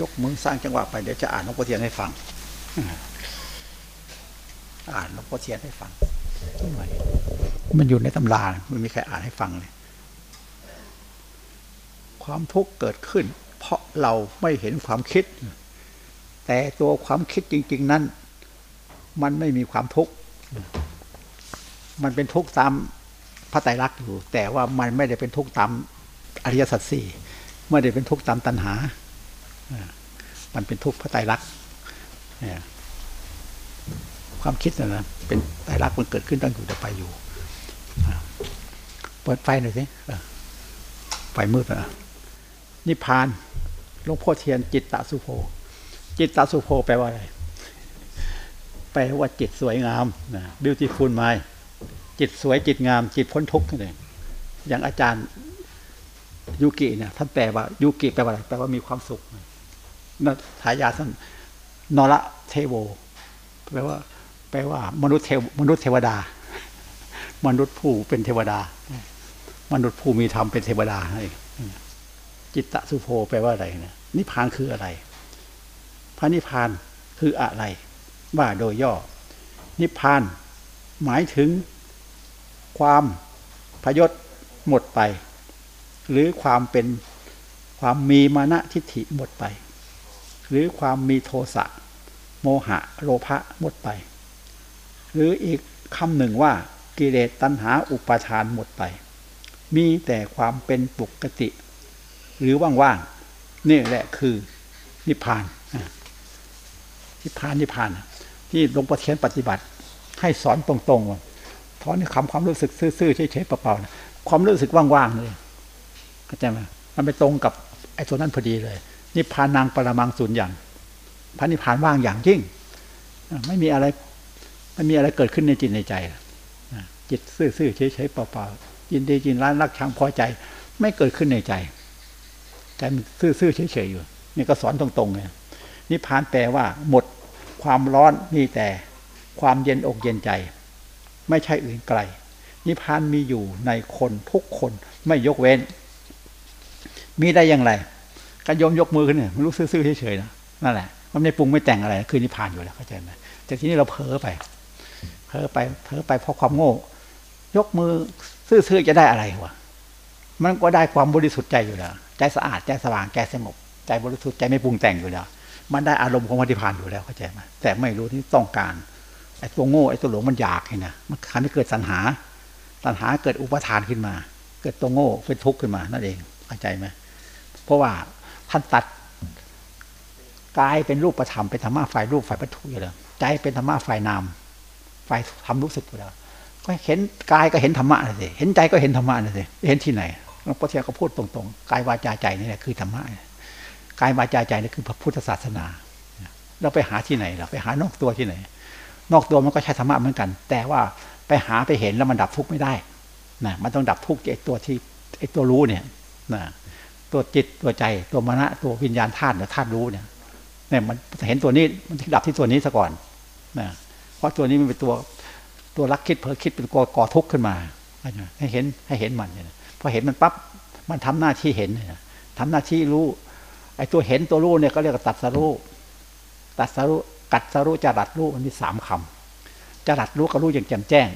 ยกมือสร้างจังหวะไปเดี๋ยวจะอ่านหลวงพ่อเทียนให้ฟัง อ่านหลวงพ่อเทียนให้ฟังหน่อยมันอยู่ในตำราไม่มีใครอ่านให้ฟังเลยความทุกข์เกิดขึ้น เพราะเราไม่เห็นความคิด แต่ตัวความคิดจริง ๆ นั้น มันไม่มีความทุกข์มันเป็นทุกข์ตามพระไตรลักษณ์อยู่ แต่ว่ามันไม่ได้เป็นทุกข์ตามอริยสัจสี่ไม่ได้เป็นทุกข์ตามตัณหา มันเป็นทุกข์เพราะไตรลักษณ์ความคิดนะนะเป็นไตรลักษณ์มันเกิดขึ้นตั้งอยู่แต่ไปอยู่เปิดไฟหน่อยสิไฟมืดนะนิพพานหลวงพ่อเทียนจิตตสุโภ จิตตสุโภแปลว่าอะไรแปลว่าจิตสวยงามนะ beautiful mind จิตสวยจิตงาม จิตพ้นทุกข์นั่นเองอย่างอาจารย์ยูกิเนี่ยท่านแปลว่ายูกิแปลว่าอะไรแปลว่ามีความสุขนะ ทายาท่านนระเทโวแปลว่า แปลว่า มนุษย์เทวมนุษย์เทวดา มนุษย์ผู้เป็นเทวดา มนุษย์ผู้มีธรรมเป็นเทวดาจิตตะสุโภแปลว่าอะไรนะนิพพานคืออะไร พระนิพพานคืออะไร ว่าโดยย่อ นิพพาน หมายถึงความพยศหมดไป หรือความเป็นความมีมานะทิฏฐิหมดไป หรือความมีโทสะโมหะโลภะหมดไป หรืออีกคำหนึ่งว่ากิเลสตัณหาอุปาทานหมดไป มีแต่ความเป็นปกติ หรือว่างๆนี่แหละคือนิพพานนิพพานนิพพาน ที่หลวงพ่อเทียนปฏิบัติ ให้สอนตรงๆถอนคำความรู้สึกซื่อๆเฉยๆเปล่าๆความรู้สึกว่างๆเลยเข้าใจไหมมันไปตรงกับไอ้ตัวนั้นพอดีเลย นิพพานนางปรมังสุญญ์อย่างพระนิพพานว่างอย่างยิ่ง ไม่มีอะไรไม่มีอะไรเกิดขึ้นในจิตในใจ จิตซื่อๆเฉยๆเปล่าๆยินดียินร้านรักชังพอใจ ไม่เกิดขึ้นในใจใจมันซื่อๆเฉยๆอยู่นี่ก็สอนตรงๆเลยนิพพานแปลว่า หมดความร้อนมีแต่ความเย็นอกเย็นใจ ไม่ใช่อื่นไกล นิพพานมีอยู่ในคนทุกคนไม่ยกเว้น มีได้อย่างไร การยมยกมือขึ้นเนี่ยมันรู้ซื่อๆเฉยๆนะนั่นแหละมันไม่ปรุงไม่แต่งอะไร คือนิพพานอยู่แล้วเข้าใจไหมแต่ทีนี้เราเผลอไปเผลอไปเผลอไปเพราะความโง่ ยกมือซื่อๆจะได้อะไรวะมันก็ได้ความบริสุทธิ์ใจอยู่แล้วใจสะอาดใจสว่างใจสงบใจบริสุทธิ์ใจไม่ปรุงแต่งอยู่แล้ว มันได้อารมณ์ของนิพานอยู่แล้วเข้าใจไหมแต่ไม่รู้ที่ต้องการไอ้ตัวโง่ไอ้ตัวหลงมันอยากเห็นนะมันทำให้เกิดสัญหาสัญหาเกิดอุปทานขึ้นมา เกิดตัวโง่เป็นทุกข์ขึ้นมานั่นเองเข้าใจไหมเพราะว่า ตัดกายเป็นรูปประธรรมเป็นธรรมะฝ่ายรูปฝ่ายวัตถุอยู่แล้วใจเป็นธรรมะฝ่ายนามฝ่ายทำรู้สึกอยู่แล้วก็เห็นกายก็เห็นธรรมะเลยสิเห็นใจก็เห็นธรรมะเลยสิเห็นที่ไหนหลวงพ่อเทียนก็พูดตรงๆกายวาจาใจนี่แหละคือธรรมะกายวาจาใจนี่คือพระพุทธศาสนา เราไปหาที่ไหนเราไปหานอกตัวที่ไหน นอกตัวมันก็ใช้ธรรมะเหมือนกัน แต่ว่าไปหาไปเห็นแล้วมันดับทุกข์ไม่ได้นะมันต้องดับทุกข์ไอ้ตัวที่ไอ้ตัวรู้เนี่ยนะ ตัวจิตตัวใจตัวมณะตัววิญญาณธาตุหรือธาตุรู้เนี่ยเนี่ยมันเห็นตัวนี้มันดับที่ตัวนี้ซะก่อนนะเพราะตัวนี้มันเป็นตัวตัวรักคิดเพ้อคิดเป็นก่อก่อทุกข์ขึ้นมาให้เห็นให้เห็นมันเนี่ยพอเห็นมันปั๊บมันทำหน้าที่เห็นทำหน้าที่รู้ไอ้ตัวเห็นตัวรู้เนี่ยก็เรียกว่าตัดสรู้ตัดสรู้กัดสรู้จะรัดรู้มันมีสามคำจะรัดรู้ก็รู้อย่างแจ่มแจ้ง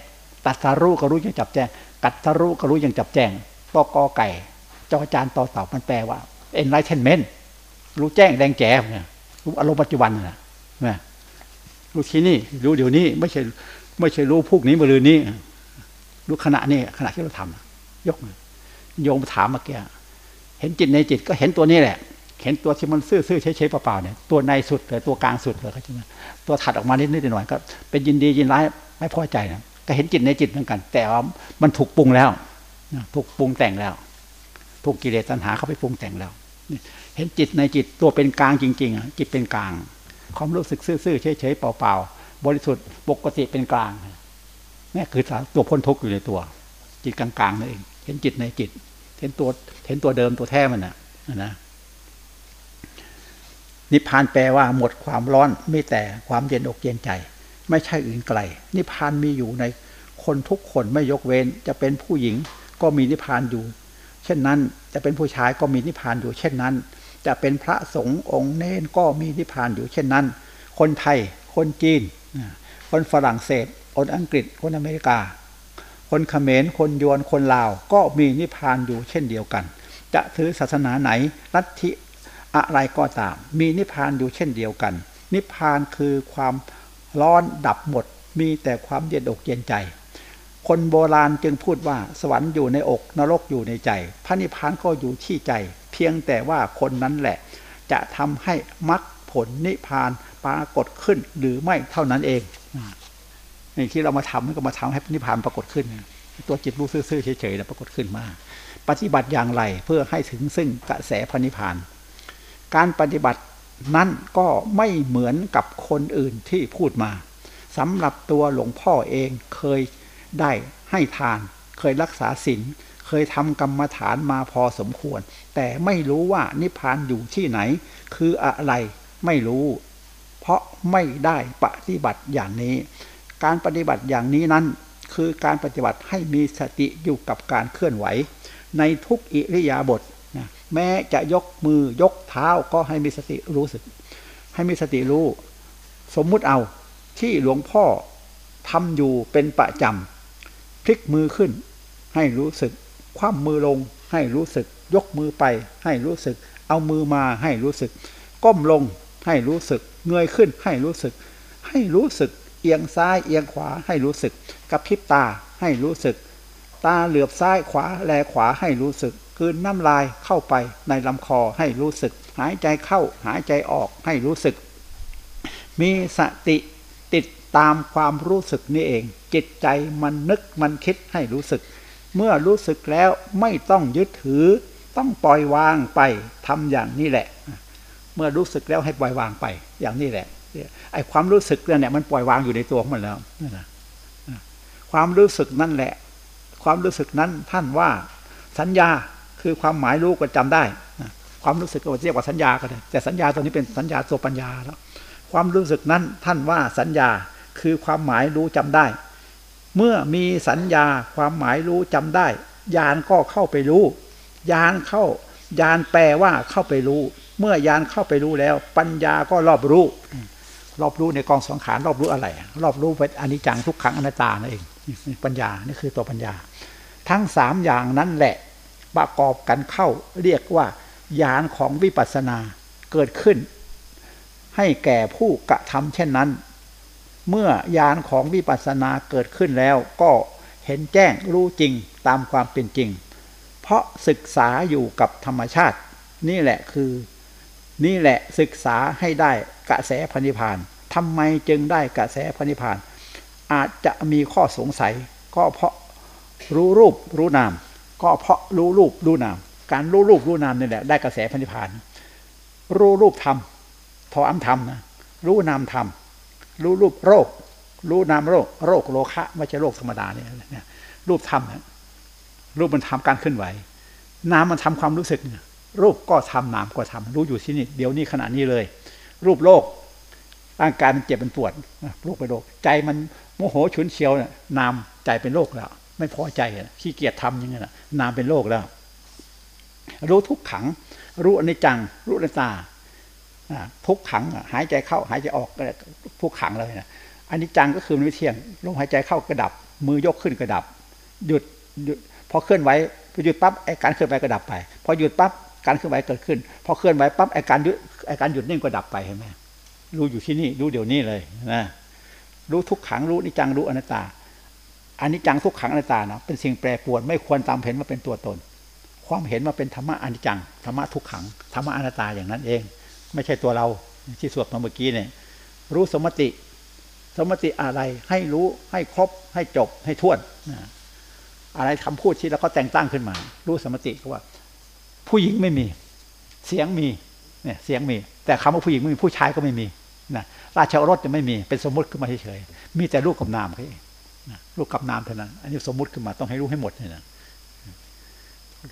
ตัดสรู้ก็รู้อย่างจับแจ้ง กัดสรู้ก็รู้อย่างจับแจ้งปอกอไก่ จอจานต่อเต่ามันแปลว่า enlightenment รู้แจ้งแดงแจ๋เนี่ยรู้อารมณ์ปัจจุบันนะนะรู้ที่นี่ รู้เดี๋ยวนี้ ไม่ใช่ไม่ใช่รู้พวกนี้มาลืนนี้รู้ขณะนี้ขณะที่เราทำยกมือโยมถามเมื่อกี้เห็นจิตในจิตก็เห็นตัวนี้แหละ เห็นตัวที่มันซื่อๆเฉยๆเปล่าๆเนี่ยตัวในสุดเลยตัวกลางสุดเลยเขาใช่ไหมตัวถัดออกมานิดนิดหน่อยก็ เป็นยินดียินร้ายไม่พอใจนะก็เห็นจิตในจิตเหมือนกัน แต่ว่ามันถูกปรุงแล้วถูกปรุงแต่งแล้ว ถูกกิเลสตัณหาเข้าไปปรุงแต่งแล้วเห็นจิตในจิตตัวเป็นกลางจริง ๆ จิตเป็นกลาง ความรู้สึกซื่อๆเฉยๆเปล่าๆบริสุทธิ์ปกติเป็นกลางนี่คือตัวพ้นทุกข์อยู่ในตัว จิตกลางๆนั่นเอง เห็นจิตในจิต เห็นตัวเห็นตัวเดิมตัวแท้มันนะนะนิพพานแปลว่าหมดความร้อนไม่แต่ความเย็นอกเย็นใจ ไม่ใช่อื่นไกล นิพพานมีอยู่ในคนทุกคนไม่ยกเว้นจะเป็นผู้หญิงก็มีนิพพานอยู่ เช่นนั้น จะเป็นผู้ชายก็มีนิพพานอยู่เช่นนั้น จะเป็นพระสงฆ์องค์เน้นก็มีนิพพานอยู่เช่นนั้น คนไทย คนจีน คนฝรั่งเศส คนอังกฤษ คนอเมริกา คนเขมร คนยวน คนลาว ก็มีนิพพานอยู่เช่นเดียวกัน จะถือศาสนาไหน ลัทธิอะไรก็ตาม มีนิพพานอยู่เช่นเดียวกัน นิพพานคือความร้อนดับหมด มีแต่ความเย็นอกเย็นใจ คนโบราณจึงพูดว่าสวรรค์อยู่ในอกนรกอยู่ในใจ พระนิพพานก็อยู่ที่ใจ เพียงแต่ว่าคนนั้นแหละ จะทำให้มรรคผลนิพพานปรากฏขึ้นหรือไม่เท่านั้นเองนี่ที่เรามาทำก็มาทำให้นิพพานปรากฏขึ้น ตัวจิตรู้ซื่อๆเฉยๆแล้วปรากฏขึ้นมา ปฏิบัติอย่างไรเพื่อให้ถึงซึ่งกระแสพระนิพพาน การปฏิบัตินั้นก็ไม่เหมือนกับคนอื่นที่พูดมาสำหรับตัวหลวงพ่อเองเคย ได้ให้ทาน เคยรักษาศีลเคยทำกรรมฐานมาพอสมควร แต่ไม่รู้ว่านิพพานอยู่ที่ไหน คืออะไรไม่รู้ เพราะไม่ได้ปฏิบัติอย่างนี้ การปฏิบัติอย่างนี้นั้น คือการปฏิบัติให้มีสติอยู่กับการเคลื่อนไหว ในทุกอิริยาบถนะแม้จะยกมือยกเท้าก็ให้มีสติรู้สึก ให้มีสติรู้ สมมุติเอาที่หลวงพ่อทำอยู่เป็นประจำ พลิกมือขึ้น ให้รู้สึก คว่ำมือลง ให้รู้สึก ยกมือไป ให้รู้สึก เอามือมาให้รู้สึก ก้มลง ให้รู้สึก เงยขึ้น ให้รู้สึก ให้รู้สึก เอียงซ้ายเอียงขวาให้รู้สึกกระพริบตาให้รู้สึก ตาเหลือบซ้ายขวาแลขวาให้รู้สึกคืนน้ำลายเข้าไปในลำคอให้รู้สึก หายใจเข้าหายใจออกให้รู้สึก มีสติติด ตามความรู้สึกนี่เอง จิตใจมันนึกมันคิดให้รู้สึก เมื่อรู้สึกแล้วไม่ต้องยึดถือ ต้องปล่อยวางไปทำอย่างนี้แหละ เมื่อรู้สึกแล้วให้ปล่อยวางไป อย่างนี้แหละไอ้ความรู้สึกเนี่ยมันปล่อยวางอยู่ในตัวมันแล้วนะความรู้สึกนั่นแหละ ความรู้สึกนั้นท่านว่า สัญญาคือความหมายรู้ก็จำได้ความรู้สึกก็เรียกว่าสัญญาก็ได้แต่สัญญาตัวนี้เป็นสัญญาตัวปัญญาแล้วความรู้สึกนั้นท่านว่าสัญญา คือความหมายรู้จำได้ เมื่อมีสัญญาความหมายรู้จำได้ยานก็เข้าไปรู้ยานเข้ายานแปลว่าเข้าไปรู้ เมื่อยานเข้าไปรู้แล้ว ปัญญาก็รอบรู้ รอบรู้ในกองสังขารรอบรู้อะไร รอบรู้เป็นอนิจจังทุกขังอนัตตานั่นเองปัญญานี่คือตัวปัญญา ทั้งสามอย่างนั้นแหละประกอบกันเข้าเรียกว่ายานของวิปัสสนาเกิดขึ้น ให้แก่ผู้กระทำเช่นนั้น เมื่อยานของวิปัสสนาเกิดขึ้นแล้วก็เห็นแจ้งรู้จริงตามความเป็นจริง เพราะศึกษาอยู่กับธรรมชาติ นี่แหละคือ นี่แหละศึกษาให้ได้กระแสพันิพานทำไมจึงได้กระแสพันิพาน อาจจะมีข้อสงสัย ก็เพราะรู้รูปรู้นาม ก็เพราะรู้รูปรู้นาม การรู้รูปรู้นามนี่แหละได้กระแสพันิพาน รู้รูปธรรมพออ้ำทำนะรู้นามธรรม รู้รูปโรค รู้นามโรค โรคโลคะไม่ใช่โรคธรรมดาเนี่ย รูปธรรมรูปมันทำการเคลื่อนไหว นามมันทำความรู้สึกเนี่ยรูปก็ทำนามก็ทำรู้อยู่ที่นี่เดี๋ยวนี้ขณะนี้เลย รูปโลกร่างกายมันเจ็บมันปวดโรคไปโรคใจมันโมโหฉุนเฉียวนนามใจเป็นโรคแล้ว ไม่พอใจขี้เกียจทำย่างเงี้ยนามเป็นโรคแล้ว รู้ทุกขัง รู้อนิจจัง รู้อนัตตา ทุกขังหายใจเข้าหายใจออกทุกขังเลยนะอันนี้จังก็คือมันไม่เที่ยงลมหายใจเข้ากระดับ มือยกขึ้นกระดับ หยุดหยุดพอเคลื่อนไหวพอหยุดปั๊บไอการเคลื่อนไหวกระดับไป พอหยุดปั๊บการเคลื่อนไหวเกิดขึ้น พอเคลื่อนไหวปั๊บไอการหยุดไอการหยุดนิ่งก็ดับไปเห็นไหมรู้อยู่ที่นี่รู้เดี๋ยวนี้เลยนะรู้ทุกขังรู้นิจังรู้อนัตตาอันนี้จังทุกขังอนัตตาเนาะเป็นสิ่งแปรปรวนไม่ควรตามเห็นมาเป็นตัวตน ความเห็นมาเป็นธรรมะอนิจจังธรรมะทุกขังธรรมะอนัตตาอย่างนั้นเอง ไม่ใช่ตัวเราที่สวดมาเมื่อกี้เนี่ย รู้สมติ สมติอะไรให้รู้ให้ครบให้จบให้ท่วนอะไรคำพูดที่เราก็แต่งตั้งขึ้นมา รู้สมติก็ว่า ผู้หญิงไม่มี เสียงมีเนี่ยเสียงมี แต่คำว่าผู้หญิงไม่มีผู้ชายก็ไม่มีนะราชโอรสจะไม่มีเป็นสมมติขึ้นมาเฉยๆมีแต่รูปกับนามแค่รูปกับนามเท่านั้น อันนี้สมมติขึ้นมาต้องให้รู้ให้หมดเลยนะ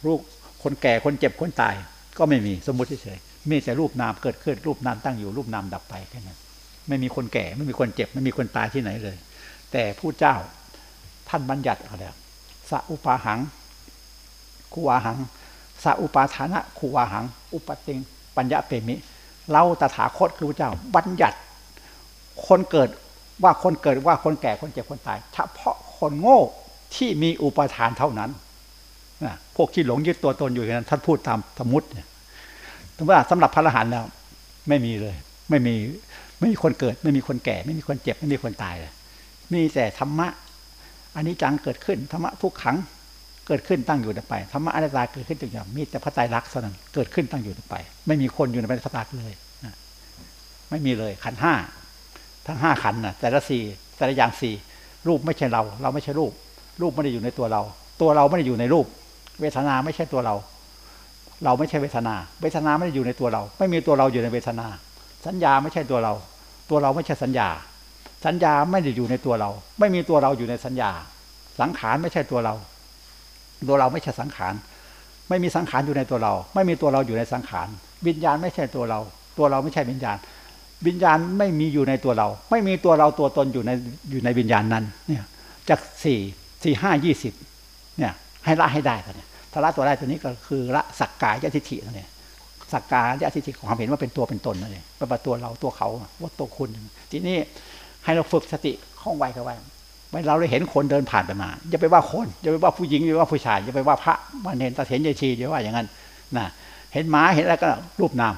รูปคนแก่คนเจ็บคนตาย ก็ไม่มีสมมติเฉย มีแต่รูปนามเกิดขึ้นรูปนามตั้งอยู่รูปนามดับไปแค่นั้นไม่มีคนแก่ไม่มีคนเจ็บ ไม่มีคนตายที่ไหนเลย แต่ผู้เจ้าท่านบัญญัติอะไรสัอุปาหังคูวาหังสัอุปาฐานะคูวาหัง อุปติง ปัญญาเปมิเราตถาคตคือพระเจ้า บัญญัติ คนเกิดว่าคนเกิดว่าคนแก่คนเจ็บคนตายเฉพาะคนโง่ที่มีอุปทานเท่านั้นนะพวกที่หลงยึดตัวตนอยู่อย่นั้นท่านพูดตามสมมติเนี่ย แต่ว่าสำหรับพระอรหันต์แล้ว ไม่มีเลย ไม่มีไม่มีคนเกิด ไม่มีคนแก่ ไม่มีคนเจ็บ ไม่มีคนตายเลยมีแต่ธรรมะอันนี้จังเกิดขึ้นธรรมะทุกขังเกิดขึ้นตั้งอยู่ไปธรรมะอนัตตาเกิดขึ้นจริงๆมีแต่พระไตรลักษณ์เท่านั้นเกิดขึ้นตั้งอยู่ไป ไม่มีคนอยู่ในพระไตรลักษณ์เลยไม่มีเลยขันห้าทั้งห้าขันน่ะแต่ละสี่แต่ละอย่างสี่รูปไม่ใช่เรา เราไม่ใช่รูป รูปไม่ได้อยู่ในตัวเรา ตัวเราไม่ได้อยู่ในรูป เวทนาไม่ใช่ตัวเรา เราไม่ใช่เวทนา เวทนาไม่ได้อยู่ในตัวเรา ไม่มีตัวเราอยู่ในเวทนา สัญญาไม่ใช่ตัวเรา ตัวเราไม่ใช่สัญญา สัญญาไม่ได้อยู่ในตัวเรา ไม่มีตัวเราอยู่ในสัญญา สังขารไม่ใช่ตัวเรา ตัวเราไม่ใช่สังขาร ไม่มีสังขารอยู่ในตัวเรา ไม่มีตัวเราอยู่ในสังขาร วิญญาณไม่ใช่ตัวเรา ตัวเราไม่ใช่วิญญาณ วิญญาณไม่มีอยู่ในตัวเรา ไม่มีตัวเราตัวตนอยู่ในอยู่ในวิญญาณนั้น เนี่ยจากสี่สี่ห้ายี่สิบเนี่ยให้ละให้ได้ตอนนี้ ถ้าละตัวได้ตัวนี้ก็คือละสักกายทิฏฐินั่นเองสักกายทิฏฐิของความเห็นว่าเป็นตัวเป็นตนนั่นเองเป็นตัวเราตัวเขาว่าตัวคุณ ทีนี้ให้เราฝึกสติคล่องไวเข้าไว้ไม่เราได้เห็นคนเดินผ่านไปมาอย่าไปว่าคนอย่าไปว่าผู้หญิงอย่าไปว่าผู้ชายอย่าไปว่าพระมันเห็นตาเห็นยายชีอย่าว่าอย่างนั้นนะเห็นหมาเห็นอะไรก็รูปนาม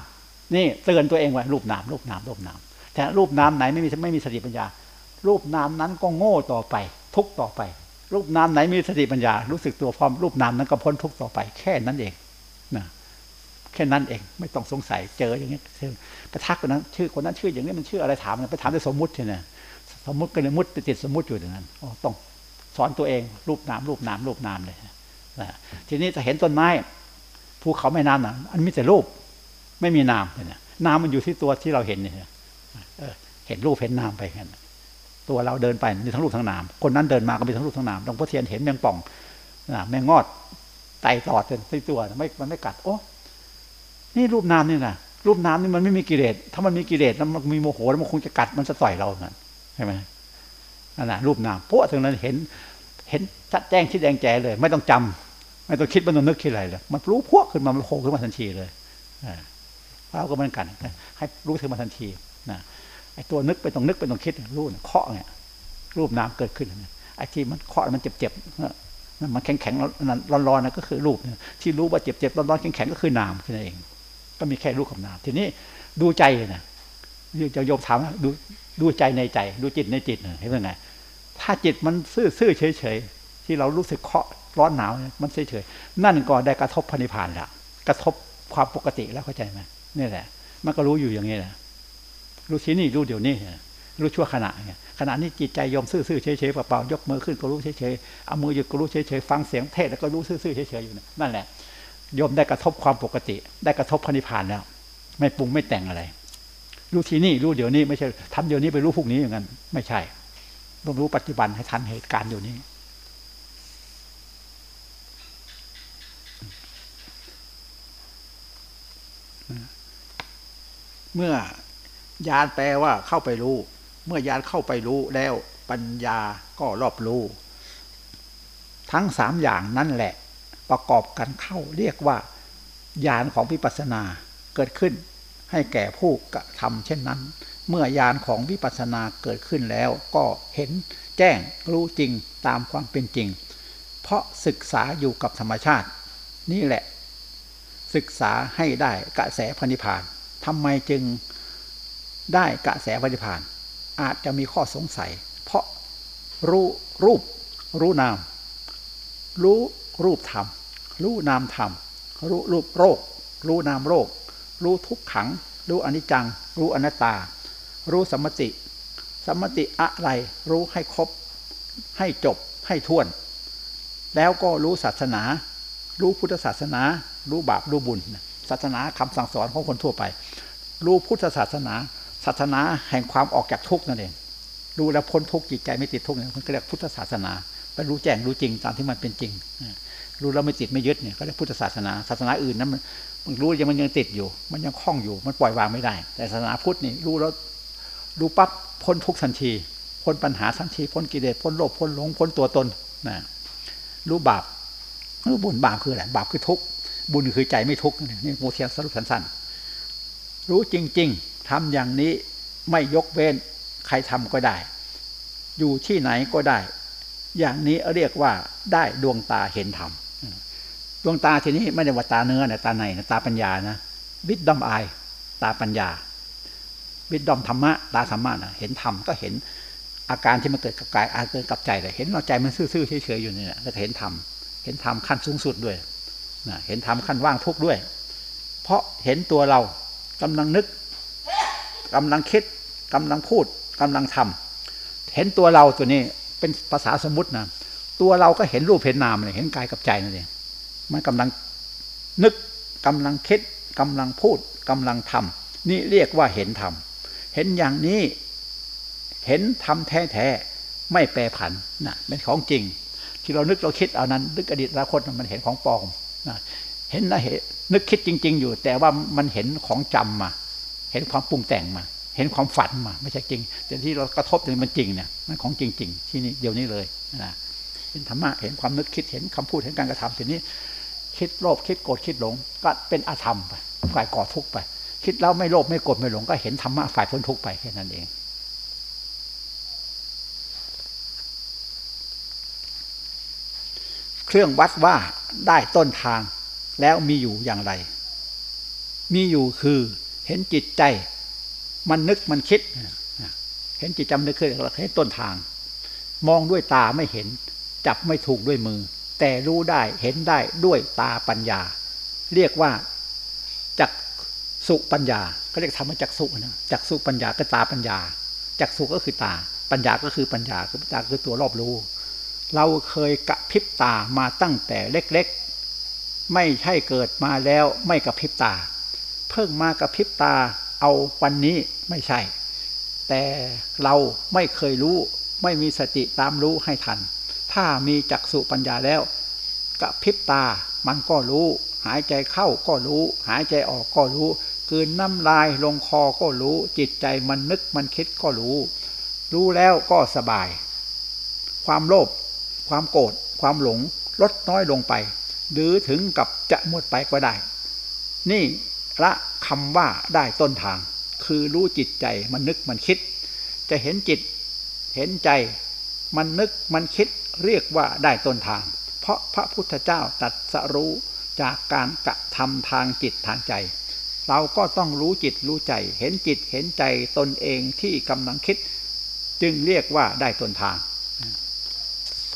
นี่เตือนตัวเองไว้รูปนามรูปนามรูปนามแต่รูปนามไหนไม่มีไม่มีสติปัญญา รูปนามนั้นก็โง่ต่อไป ทุกต่อไป รูปนามไหนมีสติปัญญา รู้สึกตัวพร้อมรูปนามนั้นก็พ้นทุกต่อไป แค่นั้นเองนะแค่นั้นเองไม่ต้องสงสัยเจออย่างนี้ไปทักคนนั้น ชื่อคนนั้นชื่ออย่างนี้มันชื่ออะไรถามไปถามด้วยสมมุติใช่ไหมสมมุติก็เลยมุดไปติดสมมุติอยู่อย่างนั้นต้องสอนตัวเอง รูปนามรูปนามรูปนามเลยนะทีนี้จะเห็นต้นไม้ภูเขาแม่น้ำนะอันมีแต่รูป ไม่มีนามเนี่ยนามมันอยู่ที่ตัวที่เราเห็นเนี่ยเห็นรูปเห็นนามไปกัน ตัวเราเดินไปมีทั้งรูปทั้งนาม คนนั้นเดินมาก็มีทั้งรูปทั้งนามหลวงพ่อเทียนเห็นแมงป่องแมงงอดไตตอดเป็นตัวไม่มันไม่กัด โอ้นี่รูปนามนี่นะรูปนามนี่มันไม่มีกิเลสถ้ามันมีกิเลสแล้วมันมีโมโหแล้วมันคงจะกัดมันจะต่อยเรานั่นใช่ไหมนั่นแหะรูปนามพวกตรงนั้นเห็น เห็นชัดแจ้งที่แดงแจ๋เลย ไม่ต้องจำไม่ต้องคิดไม่ต้องนึกคิดอะไรเลยมันรู้พวกขึ้นมามันโผล่ขึ้นมาทันทีเลยเราก็เหมือนกัน ให้รู้ถึงมาทันทีนะ ไอ้ตัวนึกไปต้องนึกไปต้องคิดรู้เคาะเนี่ยรูปนามเกิดขึ้นไอ้ที่มันเคาะมันเจ็บเจ็บมันแข็งแข็งร้อนร้อนนะก็คือรูปเนี่ยที่รู้ว่าเจ็บเจ็บร้อนร้อนแข็งแข็งก็คือนามแค่นั้นเอง ก็มีแค่รูปกับนาม ทีนี้ดูใจนะจะโยมถามดูดูใจในใจ ดูจิตในจิตเห็นไหมไงถ้าจิตมันซื่อๆเฉยๆที่เรารู้สึกเคาะร้อนหนาวมันเฉยๆนั่นก็ได้กระทบพันิพานแล้วกระทบความปกติแล้วเข้าใจไหมนี่แหละ มันก็รู้อยู่อย่างนี้แหละ รู้ที่นี่รู้เดี๋ยวนี้รู้ชั่วขณะเนี่ยขณะนี้จิตใจยอมซื่อๆเฉยๆเปล่าๆยกมือขึ้นก็รู้เฉยๆเอามือหยุดก็รู้เฉยๆฟังเสียงเทศแล้วก็รู้ซื่อๆเฉยๆอยู่นั่นแหละยมได้กระทบความปกติ ได้กระทบพันิพานแล้ว ไม่ปรุงไม่แต่งอะไร รู้ที่นี่รู้เดี๋ยวนี้ไม่ใช่ทำเดี๋ยวนี้ไปรู้พวกนี้อย่างนั้นไม่ใช่ต้องรู้ปัจจุบันให้ทันเหตุการณ์อยู่นี้เมื่อ ยานแปลว่าเข้าไปรู้ เมื่อยานเข้าไปรู้แล้วปัญญาก็รอบรู้ ทั้งสามอย่างนั่นแหละ ประกอบกันเข้าเรียกว่าญาณของวิปัสสนาเกิดขึ้น ให้แก่ผู้กระทำเช่นนั้น เมื่อยานของวิปัสสนาเกิดขึ้นแล้วก็เห็นแจ้งรู้จริงตามความเป็นจริง เพราะศึกษาอยู่กับธรรมชาติ นี่แหละ ศึกษาให้ได้กระแสพันิพานทำไมจึง ได้กระแสปฏิพานอาจจะมีข้อสงสัย เพราะรู้รูป รู้นาม รู้รูปธรรม รู้นามธรรม รู้รูปโรค รู้นามโรค รู้ทุกขัง รู้อนิจจัง รู้อนัตตา รู้สมติสมติอะไร รู้ให้ครบ ให้จบ ให้ท่วน แล้วก็รู้ศาสนา รู้พุทธศาสนา รู้บาป รู้บุญ ศาสนาคำสั่งสอนของคนทั่วไป รู้พุทธศาสนา ศาสนาแห่งความออกจากทุกข์นั่นเองรู้แล้วพ้นทุกข์จิตใจไม่ติดทุกข์เนี่ยมันก็เรียกพุทธศาสนาไปรู้แจ้งรู้จริงตามที่มันเป็นจริงรู้แล้วไม่ติดไม่ยึดเนี่ยก็เรียกพุทธศาสนาศาสนาอื่นนั้นมันรู้ยังมันยังติดอยู่ มันยังคล้องอยู่ มันปล่อยวางไม่ได้ แต่ศาสนาพุทธนี่รู้แล้วรู้ปั๊บพ้นทุกข์ทันที พ้นปัญหาทันที พ้นกิเลสพ้นโลภพ้นหลงพ้นตัวตนนะรู้บาปรู้บุญบาปคืออะไรบาปคือทุกข์บุญคือใจไม่ทุกข์นี่โมเทียนสรุปสั้นๆรู้จริง ๆ ทำอย่างนี้ไม่ยกเว้นใครทำก็ได้ อยู่ที่ไหนก็ได้ อย่างนี้เรียกว่าได้ดวงตาเห็นธรรมดวงตาทีนี้ไม่ได้ว่าตาเนื้อนะตาในนะตาปัญญานะวิดดอมอายตาปัญญาวิดดอมธรรมะตาธรรมะนะเห็นธรรมก็เห็นอาการที่มันเกิดกับกายอาการเกิดกับใจเลยเห็นเราใจมันซื่อๆเฉยๆอยู่นี่แหละแล้วเห็นธรรมเห็นธรรมขั้นสูงสุดด้วยนะเห็นธรรมขั้นว่างทุกข์ด้วย เพราะเห็นตัวเรากำลังนึก กำลังคิดกำลังพูดกำลังทำเห็นตัวเราตัวนี้เป็นภาษาสมมตินะตัวเราก็เห็นรูปเห็นนามเลยเห็นกายกับใจนั่นเองมันกำลังนึกกำลังคิดกำลังพูดกำลังทำนี่เรียกว่าเห็นธรรมเห็นอย่างนี้เห็นธรรมแท้ๆไม่แปรผันนะเป็นของจริง ที่เรานึกเราคิดเอานั้นนึกอดีตอนาคตมันเห็นของปลอมนะเห็นนะเห็นนึกคิดจริง ๆ อยู่ แต่ว่ามันเห็นของจำมา เห็นความปรุงแต่งมา เห็นความฝันมา ไม่ใช่จริงแต่ที่เรากระทบนี่มันจริงเนี่ยมันของจริง ๆ ที่นี่เดี๋ยวนี้เลยนะเห็นธรรมะเห็นความนึกคิดเห็นคำพูดเห็นการกระทำทีนี้ คิดโลภคิดโกรธคิดหลง ก็เป็นอาธรรมไปฝ่ายก่อทุกข์ไป คิดแล้วไม่โลภไม่โกรธไม่หลง ก็เห็นธรรมะฝ่ายพ้นทุกข์ไปแค่นั้นเองเครื่องวัดว่าได้ต้นทางแล้วมีอยู่อย่างไร มีอยู่คือ เห็นจิตใจ มันนึกมันคิด เห็นจิตจำนึกขึ้นเห็นต้นทาง มองด้วยตาไม่เห็น จับไม่ถูกด้วยมือ แต่รู้ได้เห็นได้ด้วยตาปัญญา เรียกว่าจักสุปัญญา ก็เรียกธรรมจักสุนะจักสุปัญญาก็ตาปัญญาจักสุก็คือตา ปัญญาก็คือปัญญาคือปัญญาคือตัวรอบรู้ เราเคยกระพริบตามาตั้งแต่เล็กๆ ไม่ใช่เกิดมาแล้วไม่กระพริบตา เพิ่งมากระพริบตาเอาวันนี้ไม่ใช่ แต่เราไม่เคยรู้ไม่มีสติตามรู้ให้ทัน ถ้ามีจักสุปัญญาแล้วกระพริบตามันก็รู้ หายใจเข้าก็รู้ หายใจออกก็รู้คืนน้ำลายลงคอก็รู้ จิตใจมันนึกมันคิดก็รู้ รู้แล้วก็สบาย ความโลภความโกรธความหลงลดน้อยลงไป หรือถึงกับจะหมดไปก็ได้ นี่ ละคำว่าได้ต้นทาง คือรู้จิตใจมันนึกมันคิด จะเห็นจิต เห็นใจ มันนึกมันคิดเรียกว่าได้ต้นทาง เพราะพระพุทธเจ้าตัดสรู้จากการกระทำทางจิตทางใจ เราก็ต้องรู้จิตรู้ใจ เห็นจิตเห็นใจตนเองที่กำลังคิด จึงเรียกว่าได้ต้นทาง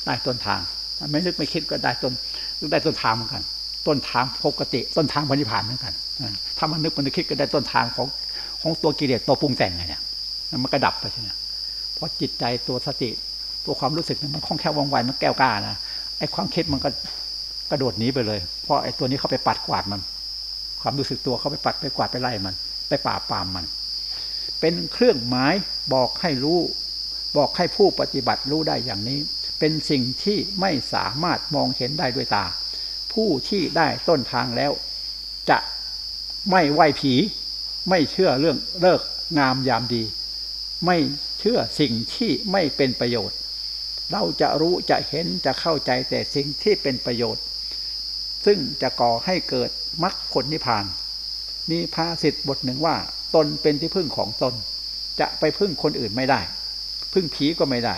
ได้ต้นทาง ไม่นึกไม่คิดก็ได้ต้นได้ต้นทางเหมือนกัน ต้นทางปกติ ต้นทางพันิพานเหมือนกันถ้ามันนึกมันคิดก็ได้ต้นทางของของตัวกิเลสตัวปรุงแต่งไงเนี่ยมันก็ดับไปใช่ไหมเพราะจิตใจตัวสติ ตัวความรู้สึกมันคล่องแคล่วว่องไวมันแก้วกล้านะไอ้ความคิดมันก็กระโดดหนีไปเลย เพราะไอ้ตัวนี้เข้าไปปัดกวาดมัน ความรู้สึกตัวเขาไปปัดไปกวาดไปไล่มัน ไปป่าปามมัน เป็นเครื่องหมายบอกให้รู้ บอกให้ผู้ปฏิบัติรู้ได้อย่างนี้ เป็นสิ่งที่ไม่สามารถมองเห็นได้ด้วยตา ผู้ที่ได้ต้นทางแล้ว จะไม่ไหวผี ไม่เชื่อเรื่องเลิกงามยามดี ไม่เชื่อสิ่งที่ไม่เป็นประโยชน์ เราจะรู้จะเห็นจะเข้าใจแต่สิ่งที่เป็นประโยชน์ ซึ่งจะก่อให้เกิดมรรคผลนิพพาน มีภาษิตบทหนึ่งว่า ตนเป็นที่พึ่งของตน จะไปพึ่งคนอื่นไม่ได้ พึ่งผีก็ไม่ได้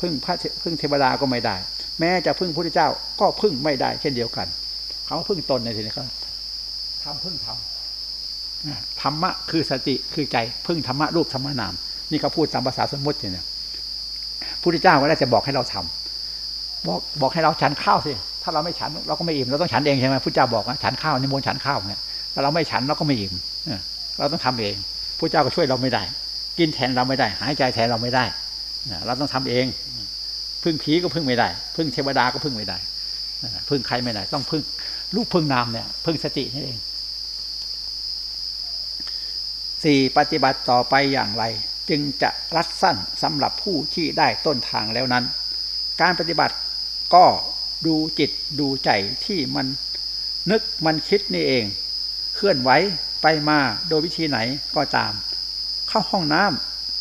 พึ่งพระพึ่งเทวดาก็ไม่ได้ แม้จะพึ่งพระพุทธเจ้าก็พึ่งไม่ได้เช่นเดียวกัน เขาพึ่งตนในทีนี้ครับทำพึ่งทำธรรมะคือสติคือใจพึ่งธรรมะรูปธรรมนาม นี่เขาพูดตามภาษาสมมติเนี่ยพุทธเจ้าก็ได้จะบอกให้เราทำบอกบอกให้เราฉันข้าวสิถ้าเราไม่ฉันเราก็ไม่อิ่มเราต้องฉันเองใช่ไหมพุทธเจ้าบอกนะฉันข้าวนิมนต์ฉันข้าวเนี่ยถ้าเราไม่ฉันเราก็ไม่อิ่มเราต้องทำเองพุทธเจ้าก็ช่วยเราไม่ได้ กินแทนเราไม่ได้ หายใจแทนเราไม่ได้เราต้องทำเองพึ่งผีก็พึ่งไม่ได้ พึ่งเทวดาก็พึ่งไม่ได้พึ่งใครไม่ได้ ต้องพึ่ง ลูกพึ่งนามเนี่ยพึ่งสตินี่เองสี่ปฏิบัติต่อไปอย่างไร จึงจะรัดสั้นสำหรับผู้ที่ได้ต้นทางแล้วนั้น การปฏิบัติก็ดูจิตดูใจที่มันนึกมันคิดนี่เอง เคลื่อนไหวไปมาโดยวิธีไหนก็ตาม เข้าห้องน้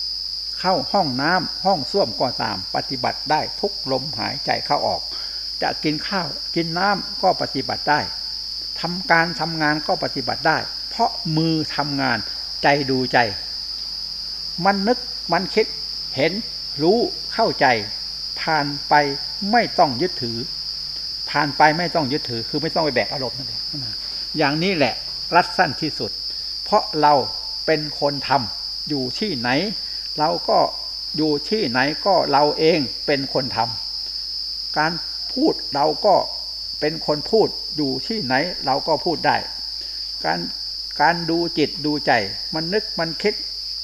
ำเข้าห้องน้ำห้องส้วมก็ตาม ปฏิบัติได้ทุกลมหายใจเข้าออก จะกินข้าว กินน้ำก็ปฏิบัติได้ทำการทำงานก็ปฏิบัติได้ เพราะมือทำงานใจดูใจ มันนึกมันคิดเห็นรู้เข้าใจ ผ่านไปไม่ต้องยึดถือ ผ่านไปไม่ต้องยึดถือ คือไม่ต้องไปแบกอารมณ์นั่นเองอย่างนี้แหละรัดสั้นที่สุด เพราะเราเป็นคนทำอยู่ที่ไหน เราก็อยู่ที่ไหนก็เราเองเป็นคนทำการ พูดเราก็เป็นคนพูดอยู่ที่ไหนเราก็พูดได้ การการดูจิตดูใจ มันนึกมันคิด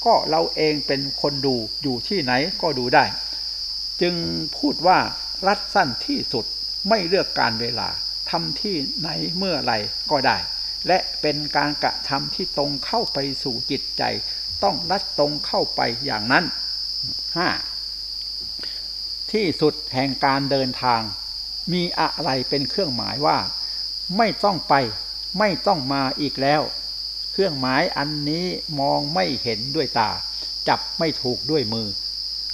ก็เราเองเป็นคนดูอยู่ที่ไหนก็ดูได้ จึงพูดว่ารัดสั้นที่สุดไม่เลือกการเวลาทำที่ไหนเมื่อไรก็ได้ และเป็นการกระทำที่ตรงเข้าไปสู่จิตใจ ต้องรัดตรงเข้าไปอย่างนั้นห้าที่สุดแห่งการเดินทาง มีอะไรเป็นเครื่องหมายว่า ไม่ต้องไป ไม่ต้องมาอีกแล้ว เครื่องหมายอันนี้มองไม่เห็นด้วยตา จับไม่ถูกด้วยมือ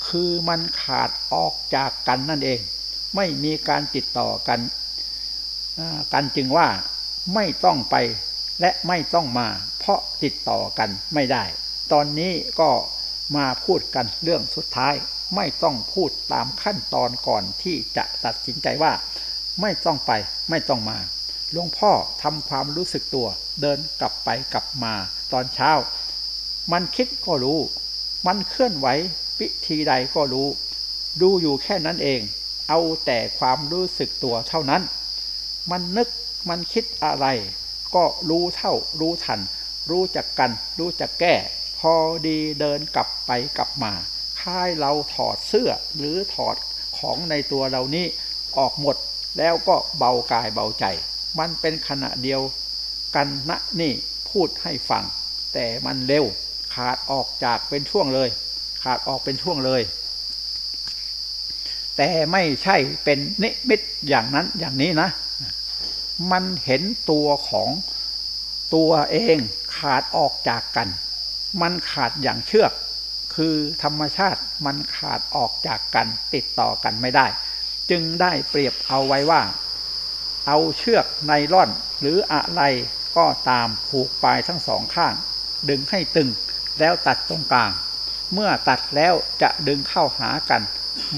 คือมันขาดออกจากกันนั่นเอง ไม่มีการติดต่อกันกันจึงว่าไม่ต้องไปและไม่ต้องมา เพราะติดต่อกันไม่ได้ ตอนนี้ก็มาพูดกันเรื่องสุดท้าย ไม่ต้องพูดตามขั้นตอนก่อนที่จะตัดสินใจว่า ไม่ต้องไปไม่ต้องมาหลวงพ่อทำความรู้สึกตัว เดินกลับไปกลับมา ตอนเช้า มันคิดก็รู้ มันเคลื่อนไหววิธีใดก็รู้ ดูอยู่แค่นั้นเอง เอาแต่ความรู้สึกตัวเท่านั้น มันนึกมันคิดอะไร ก็รู้เท่ารู้ทัน รู้จักกัน รู้จักแก้ พอดีเดินกลับไปกลับมา ค่ายเราถอดเสื้อหรือถอดของในตัวเรานี้ออกหมดแล้วก็เบากายเบาใจ มันเป็นขณะเดียวกันนะนี่พูดให้ฟัง แต่มันเร็วขาดออกจากเป็นช่วงเลย ขาดออกเป็นช่วงเลย แต่ไม่ใช่เป็นนิมิตอย่างนั้นอย่างนี้นะ มันเห็นตัวของตัวเองขาดออกจากกัน มันขาดอย่างเชือก คือธรรมชาติมันขาดออกจากกันติดต่อกันไม่ได้ จึงได้เปรียบเอาไว้ว่า เอาเชือกไนล่อนหรืออะไรก็ตามผูกปลายทั้งสองข้าง ดึงให้ตึงแล้วตัดตรงกลาง เมื่อตัดแล้วจะดึงเข้าหากัน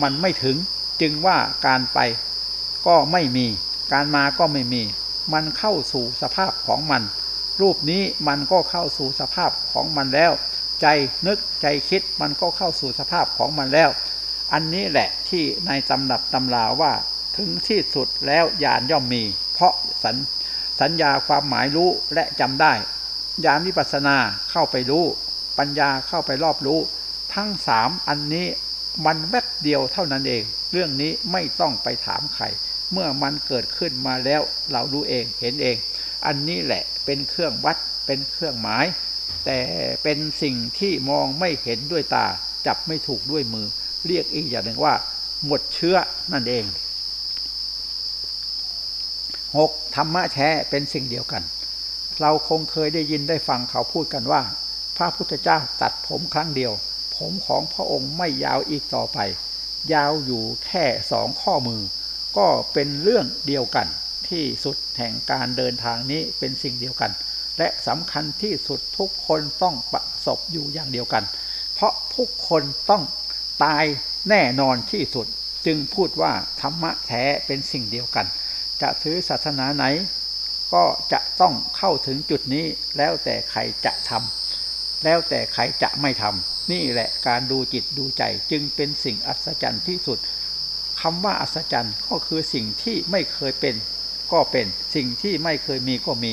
มันไม่ถึงจึงว่าการไปก็ไม่มี การมาก็ไม่มี มันเข้าสู่สภาพของมัน รูปนี้มันก็เข้าสู่สภาพของมันแล้ว ใจนึกใจคิดมันก็เข้าสู่สภาพของมันแล้ว อันนี้แหละที่ในตำนับตำราว่าถึงที่สุดแล้วญาณย่อมมี เพราะสัญสัญญาความหมายรู้และจำได้ญาณวิปัสนาเข้าไปรู้ ปัญญาเข้าไปรอบรู้ ทั้งสามอันนี้มันแวบเดียวเท่านั้นเอง เรื่องนี้ไม่ต้องไปถามใครเมื่อมันเกิดขึ้นมาแล้วเรารู้เองเห็นเอง อันนี้แหละเป็นเครื่องวัดเป็นเครื่องหมาย แต่เป็นสิ่งที่มองไม่เห็นด้วยตา จับไม่ถูกด้วยมือ เรียกอีกอย่างหนึ่งว่า หมดเชื้อนั่นเองหกธรรมะแท้เป็นสิ่งเดียวกัน เราคงเคยได้ยินได้ฟังเขาพูดกันว่า พระพุทธเจ้าตัดผมครั้งเดียว ผมของพระองค์ไม่ยาวอีกต่อไป ยาวอยู่แค่สองข้อมือ ก็เป็นเรื่องเดียวกัน ที่สุดแห่งการเดินทางนี้เป็นสิ่งเดียวกัน และสำคัญที่สุดทุกคนต้องประสบอยู่อย่างเดียวกัน เพราะทุกคนต้องตายแน่นอนที่สุด จึงพูดว่าธรรมะแท้เป็นสิ่งเดียวกัน จะถือศาสนาไหน ก็จะต้องเข้าถึงจุดนี้แล้วแต่ใครจะทำแล้วแต่ใครจะไม่ทำนี่แหละการดูจิตดูใจจึงเป็นสิ่งอัศจรรย์ที่สุดคำว่าอัศจรรย์ก็คือสิ่งที่ไม่เคยเป็นก็เป็นสิ่งที่ไม่เคยมีก็มี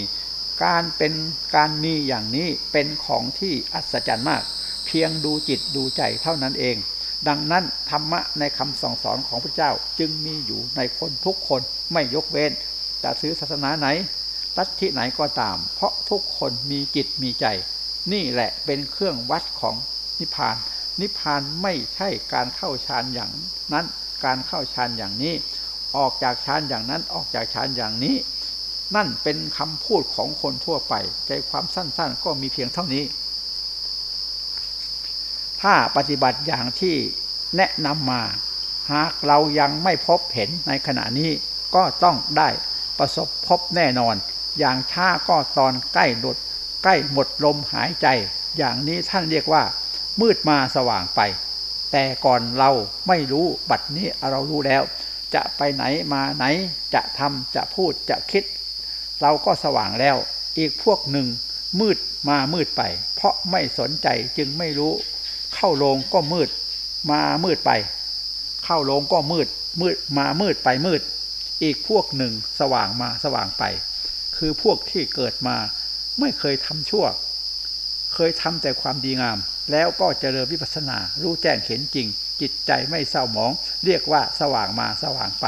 การเป็นการมีอย่างนี้เป็นของที่อัศจรรย์มาก เพียงดูจิตดูใจเท่านั้นเอง ดังนั้นธรรมะในคำสอนสอนของพระเจ้าจึงมีอยู่ในคนทุกคนไม่ยกเว้นจะซื้อศาสนาไหนลัทธิไหนก็ตาม เพราะทุกคนมีจิตมีใจ นี่แหละเป็นเครื่องวัดของนิพพาน นิพพานไม่ใช่การเข้าฌานอย่างนั้น การเข้าฌานอย่างนี้ ออกจากฌานอย่างนั้นออกจากฌานอย่างนี้ นั่นเป็นคำพูดของคนทั่วไป ใจความสั้นๆ ก็มีเพียงเท่านี้ ถ้าปฏิบัติอย่างที่แนะนำมา หากเรายังไม่พบเห็นในขณะนี้ก็ต้องได้ประสบพบแน่นอน อย่างช้าก็ตอนใกล้หลุดใกล้หมดลมหายใจ อย่างนี้ท่านเรียกว่า มืดมาสว่างไป แต่ก่อนเราไม่รู้บัดนี้เรารู้แล้ว จะไปไหนมาไหนจะทำจะพูดจะคิด เราก็สว่างแล้ว อีกพวกหนึ่งมืดมามืดไป เพราะไม่สนใจจึงไม่รู้ เข้าโรงก็มืด มามืดไป เข้าโรงก็มืด มืดมามืดไปมืด อีกพวกหนึ่งสว่างมาสว่างไป คือพวกที่เกิดมาไม่เคยทำชั่ว เคยทำแต่ความดีงาม แล้วก็เจริญวิปัสสนารู้แจ้งเห็นจริง จิตใจไม่เศร้าหมอง เรียกว่าสว่างมาสว่างไป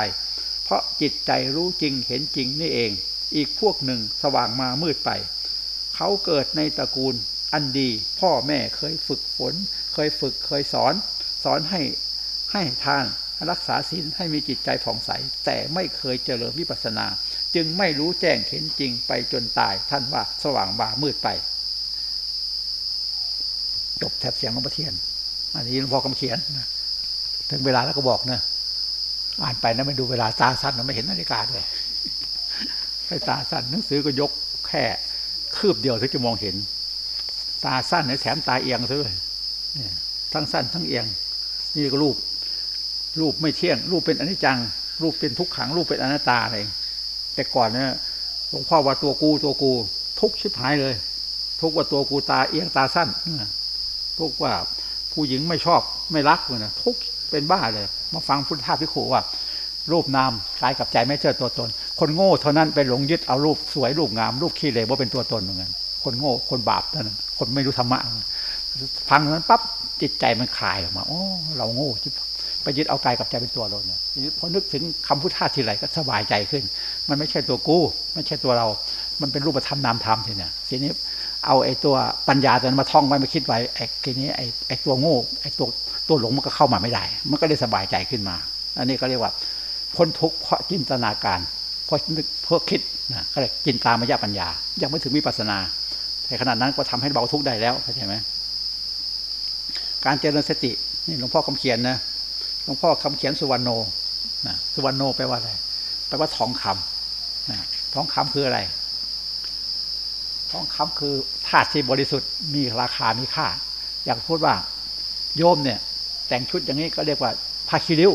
เพราะจิตใจรู้จริงเห็นจริงนี่เอง อีกพวกหนึ่งสว่างมามืดไป เขาเกิดในตระกูลอันดี พ่อแม่เคยฝึกฝน เคยฝึกเคยสอน สอนให้ให้ทานรักษาศีลให้มีจิตใจผ่องใส แต่ไม่เคยเจริญวิปัสสนา จึงไม่รู้แจ้งเห็นจริงไปจนตายท่านว่าสว่างบามืดไป จบแทบเสียงหลวงพ่อเทียน อันนี้หลวงพ่อคำเขียนนะถึงเวลาแล้วก็บอกนะอ่านไปนะไม่ดูเวลาตาสั้นนะไม่เห็นนาฬิกาด้วย ให้ตาสั้นหนังสือก็ยกแค่คืบเดียวถึงจะมองเห็น ตาสั้นเนี่ยแถมตาเอียงซะด้วยทั้งสั้นทั้งเอียง นี่ก็รูป รูปไม่เที่ยง รูปเป็นอนิจจัง รูปเป็นทุกขัง รูปเป็นอนัตตาอะไรแต่ก่อนเนี่ยหลวงพ่อว่าตัวกูตัวกู ทุกชิบหายเลย ทุกว่าตัวกูตาเอียงตาสั้นทุกว่าผู้หญิงไม่ชอบไม่รักเลยนะทุกเป็นบ้าเลย มาฟังพุทธทาสพิโขว่า รูปนามกายกับใจไม่เจอตัวตน คนโง่เท่านั้นไปหลงยึดเอารูปสวยรูปงามรูปขี้เหร่ว่าเป็นตัวตนเหมือนกันคนโง่คนบาปนั่นคนไม่รู้ธรรมะฟังนั้นปั๊บจิตใจมันคลายออกมาโอ้เราโง่จิไปยึดเอากายกับใจเป็นตัวเราเนี่ยพอนึกถึงคำพุทธาทีไรก็สบายใจขึ้น มันไม่ใช่ตัวกู้ ไม่ใช่ตัวเรา มันเป็นรูปธรรมนามธรรมทีเนี่ยทีนี้เอาไอ้ตัวปัญญาตัวนั้นมาท่องไว้มาคิดไว้ไอ้ทีนี้ไอ้ไอ้ตัวโง่ไอ้ตัวตัวหลงมันก็เข้ามาไม่ได้ มันก็ได้สบายใจขึ้นมา อันนี้ก็เรียกว่าพ้นทุกข์เพราะจินตนาการ พราะนึกเพราะคิดนะก็เลยจินตามายาปัญญา ยังไม่ถึงวิปัสนาแต่ขนาดนั้นก็ทำให้เบาทุกข์ได้แล้วเข้าใจไหมการเจริญสตินี่หลวงพ่อคำเขียนนะหลวงพ่อคำเขียนสุวรรณโนนะสุวรรณโนแปลว่าอะไรแปลว่าทองคำนะทองคำคืออะไร ทองคำคือธาตุที่บริสุทธิ์มีราคามีค่า อยากพูดว่า โยมเนี่ย แต่งชุดอย่างนี้ก็เรียกว่าผ้าคีริ้ว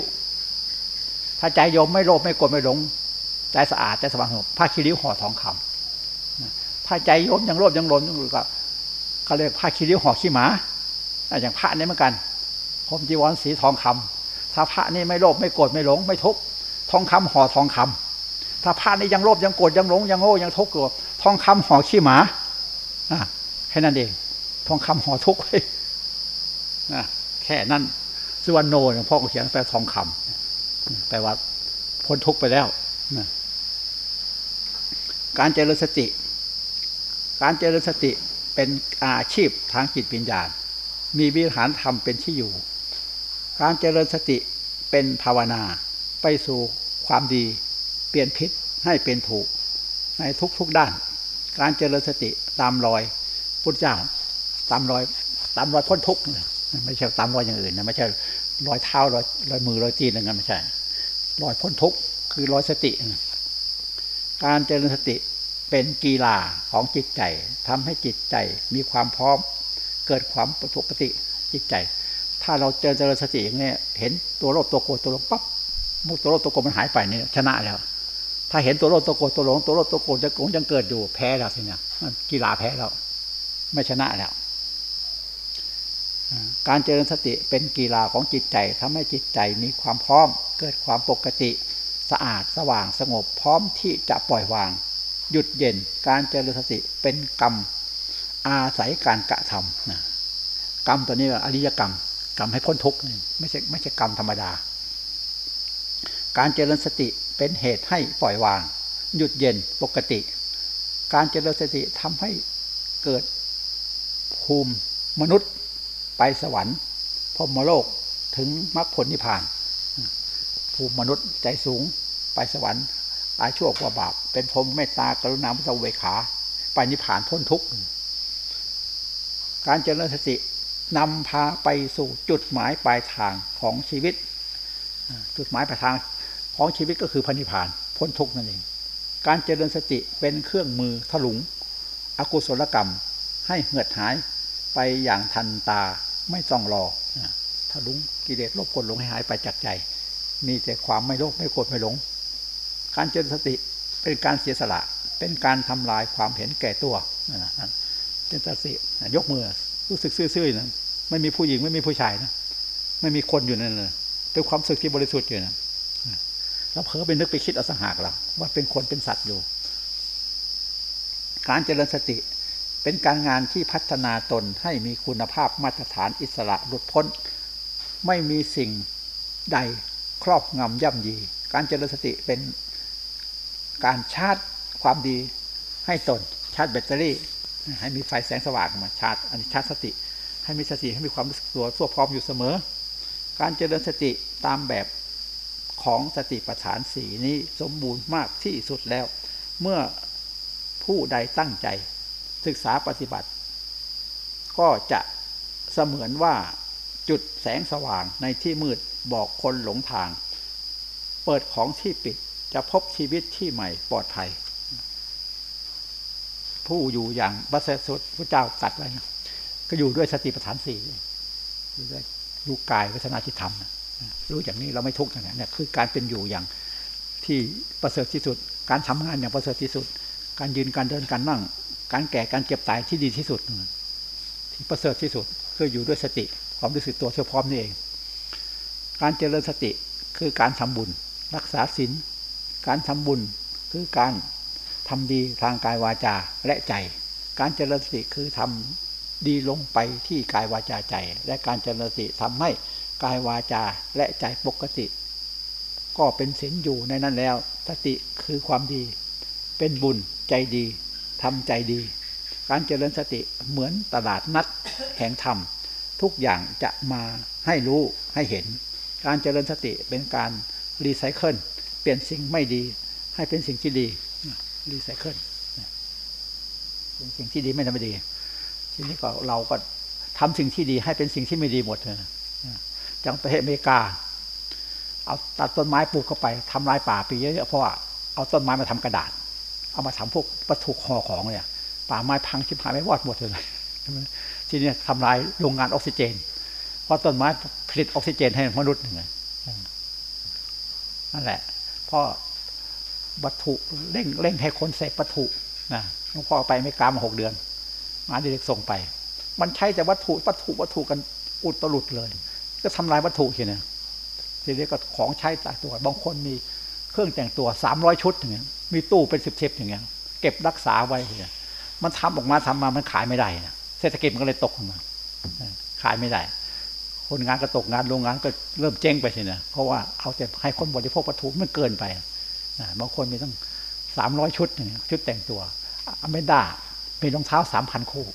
ถ้าใจโยมไม่โลภไม่โกรธไม่หลง ใจสะอาดใจสว่างสงบผ้าคีริ้วห่อทองคำถ้าใจโยมยังโลภยังหลงก็เขาเรียกผ้าคีริ้วห่อขี้หมาอย่างพระนี่เหมือนกันผมจีวรสีทองคำถ้าพระนี่ไม่โลภไม่โกรธไม่หลงไม่ทุกข์ทองคำห่อทองคำถ้าพระนี่ยังโลภยังโกรธยังหลงยังโง่ยังทุกข์อยู่ทองคำห่อขี้หมาอะแค่นั้นเอง ทองคำห่อทุกข์ไว้นะแค่นั้นสุวรรณโนหลวงพ่อเขียนแปลทองคำแปลว่าพ้นทุกข์ไปแล้วนะ การเจริญสติ การเจริญสติเป็นอาชีพทางจิตปัญญามีวิหารธรรมเป็นที่อยู่ การเจริญสติเป็นภาวนาไปสู่ความดี เปลี่ยนพิษให้เป็นถูกในทุกๆด้าน การเจริญสติตามรอยพุทธเจ้า ตามรอยตามรอยพ้นทุกข์ไม่ใช่ตามรอยอย่างอื่นนะไม่ใช่รอยเท้ารอยรอยมือรอยตีนอะไรเงี้ยไม่ใช่รอยพ้นทุกข์คือรอยสติ การเจริญสติเป็นกีฬาของจิตใจทำให้จิตใจมีความพร้อม เกิดความปกติจิตใจ ถ้าเราเจอเจริญสติอย่างนี้เห็นตัวโลภตัวโกรธตัวหลงปั๊บมุตัวโลภตัวโกรธมันหายไปเนี่ยชนะแล้ว ถ้าเห็นตัวโลภตัวโกรธตัวหลงตัวโลภตัวโกรธจะคงยังเกิดอยู่แพ้แล้วทีเนี้ยมันกีฬาแพ้แล้วไม่ชนะแล้วการเจริญสติเป็นกีฬาของจิตใจทำให้จิตใจมีความพร้อม เกิดความปกติ สะอาดสว่างสงบพร้อมที่จะปล่อยวาง หยุดเย็นการเจริญสติเป็นกรรม อาศัยการกระทำนะกรรมตัวนี้อริยกรรม กรรมให้พ้นทุกข์ไม่ใช่ไม่ใช่กรรมธรรมดา การเจริญสติเป็นเหตุให้ปล่อยวาง หยุดเย็นปกติ การเจริญสติทำให้เกิดภูมิมนุษย์ไปสวรรค์พรมโลกถึงมรรคผลนิพพาน ภูมิมนุษย์ใจสูงไปสวรรค์ตายชั่วกว่าบาป เป็นพรมเมตตากรุณาพุทธเวขาไปนิพพานพ้นทุกข์การเจริญสตินำพาไปสู่จุดหมายปลายทางของชีวิต จุดหมายปลายทางของชีวิตก็คือพันิพานพ้นทุกข์นั่นเอง การเจริญสติเป็นเครื่องมือถลุง อกุศลกรรมให้เหือดหายไปอย่างทันตาไม่ต้องรอถลุงกิเลสลบกดลงให้หายไปจากใจ มีแต่ความไม่โลภไม่โกรธไม่หลง การเจริญสติเป็นการเสียสละ เป็นการทำลายความเห็นแก่ตัวนั่นเป็นสติยกมือรู้สึกซื่อๆนะไม่มีผู้หญิงไม่มีผู้ชายนะไม่มีคนอยู่นั่นเลยเป็นความสึกที่บริสุทธิ์อยู่นะแล้วเผลอไปนึกไปคิดเอาสังหากเราว่าเป็นคนเป็นสัตว์อยู่ การเจริญสติเป็นการงานที่พัฒนาตนให้มีคุณภาพมาตรฐานอิสระหลุดพ้น ไม่มีสิ่งใด ครอบงำย่ำยี การเจริญสติเป็นการชาร์จความดีให้ตนชาร์จแบตเตอรี่ ให้มีไฟแสงสว่างมาชาร์จอันนี้ชาร์จสติ ให้มีสติให้มีความรู้สึกตัวทั่วพร้อมอยู่เสมอ การเจริญสติตามแบบของสติปัฏฐานสี่นี้สมบูรณ์มากที่สุดแล้ว เมื่อผู้ใดตั้งใจ ศึกษาปฏิบัติ ก็จะเสมือนว่าจุดแสงสว่างในที่มืด บอกคนหลงทาง เปิดของที่ปิดจะพบชีวิตที่ใหม่ปลอดภัย ผู้อยู่อย่างประเสริฐสุดพระเจ้าตัดไว้ก็อยู่ด้วยสติปัฏฐานสี่อยู่ด้วยรู้กายวัฒนาจิตธรรมรู้อย่างนี้เราไม่ทุกข์นะเนี่ยคือการเป็นอยู่อย่างที่ประเสริฐที่สุด การทำงานอย่างประเสริฐที่สุด การยืนการเดินการนั่ง การแก่การเก็บตายที่ดีที่สุดที่ประเสริฐที่สุดคืออยู่ด้วยสติความรู้สึกตัวเชื่อพร้อมนี่เอง การเจริญสติคือการทำบุญ รักษาศีลการทำบุญคือการทำดีทางกายวาจาและใจ การเจริญสติคือทำดีลงไปที่กายวาจาใจ และการเจริญสติทำให้กายวาจาและใจปกติ ก็เป็นศีลอยู่ในนั้นแล้วสติคือความดี เป็นบุญใจดีทำใจดี การเจริญสติเหมือนตลาดนัดแห่งธรรม ทุกอย่างจะมาให้รู้ให้เห็น การเจริญสติเป็นการรีไซเคิลเปลี่ยนสิ่งไม่ดี ให้เป็นสิ่งที่ดีรีไซเคิลเป็นสิ่งที่ดีไม่ทำไม่ดี ทีนี้ก็เราก็ทำสิ่งที่ดีให้เป็นสิ่งที่ไม่ดีหมดเลยจังประเทศอเมริกา เอาตัดต้นไม้ปลูกเข้าไปทำลายป่าปีเยอะๆเพราะว่าเอาต้นไม้มาทำกระดาษ เอามาทำพวกวัตถุห่อของเนี่ยป่าไม้พังชิบหายไม่วอดหมดเลยทีนี้ทำลายโรงงานออกซิเจน เพราะต้นไม้ผลิตออกซิเจนให้มนุษย์หนึ่งนั่นแหละ เพราะวัตถุเร่งเร่งให้คนเสพวัตถุนะหลวงพ่อไปไม่กามาหกเดือนมาเด็กส่งไป มันใช้แต่วัตถุวัตถุวัตถุกันอุดตรุดเลย ก็ทำลายวัตถุทีนี้ทีนี้ก็ของใช้ต่างตัว บางคนมีเครื่องแต่งตัวสามร้อยชุดอย่างเงี้ยมีตู้เป็นสิบเทปอย่างเงี้ยเก็บรักษาไว้เนี่ยมันทำออกมาทำมามันขายไม่ได้นะเศรษฐกิจมันก็เลยตกมา ขายไม่ได้ คนงานก็ตกงานโรงงานก็เริ่มเจ๊งไปทีนะเพราะว่าเอาแต่ให้คนบริโภควัตถุมันเกินไปบางคนมีตั้งสามร้อยชุดชุดแต่งตัวอเมด้ามีรองเท้าสามพันคู่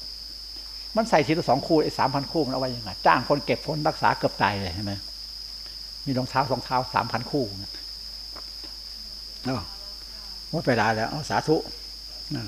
มันใส่ทีละสองคู่ไอ้สามพันคู่มันเอาไว้ยังไงจ้างคนเก็บคนรักษาเกือบตายเลยใช่ไหมมีรองเท้ารองเท้าสามพันคู่เนาะหมดเวลาแล้วเอาสาธุนะ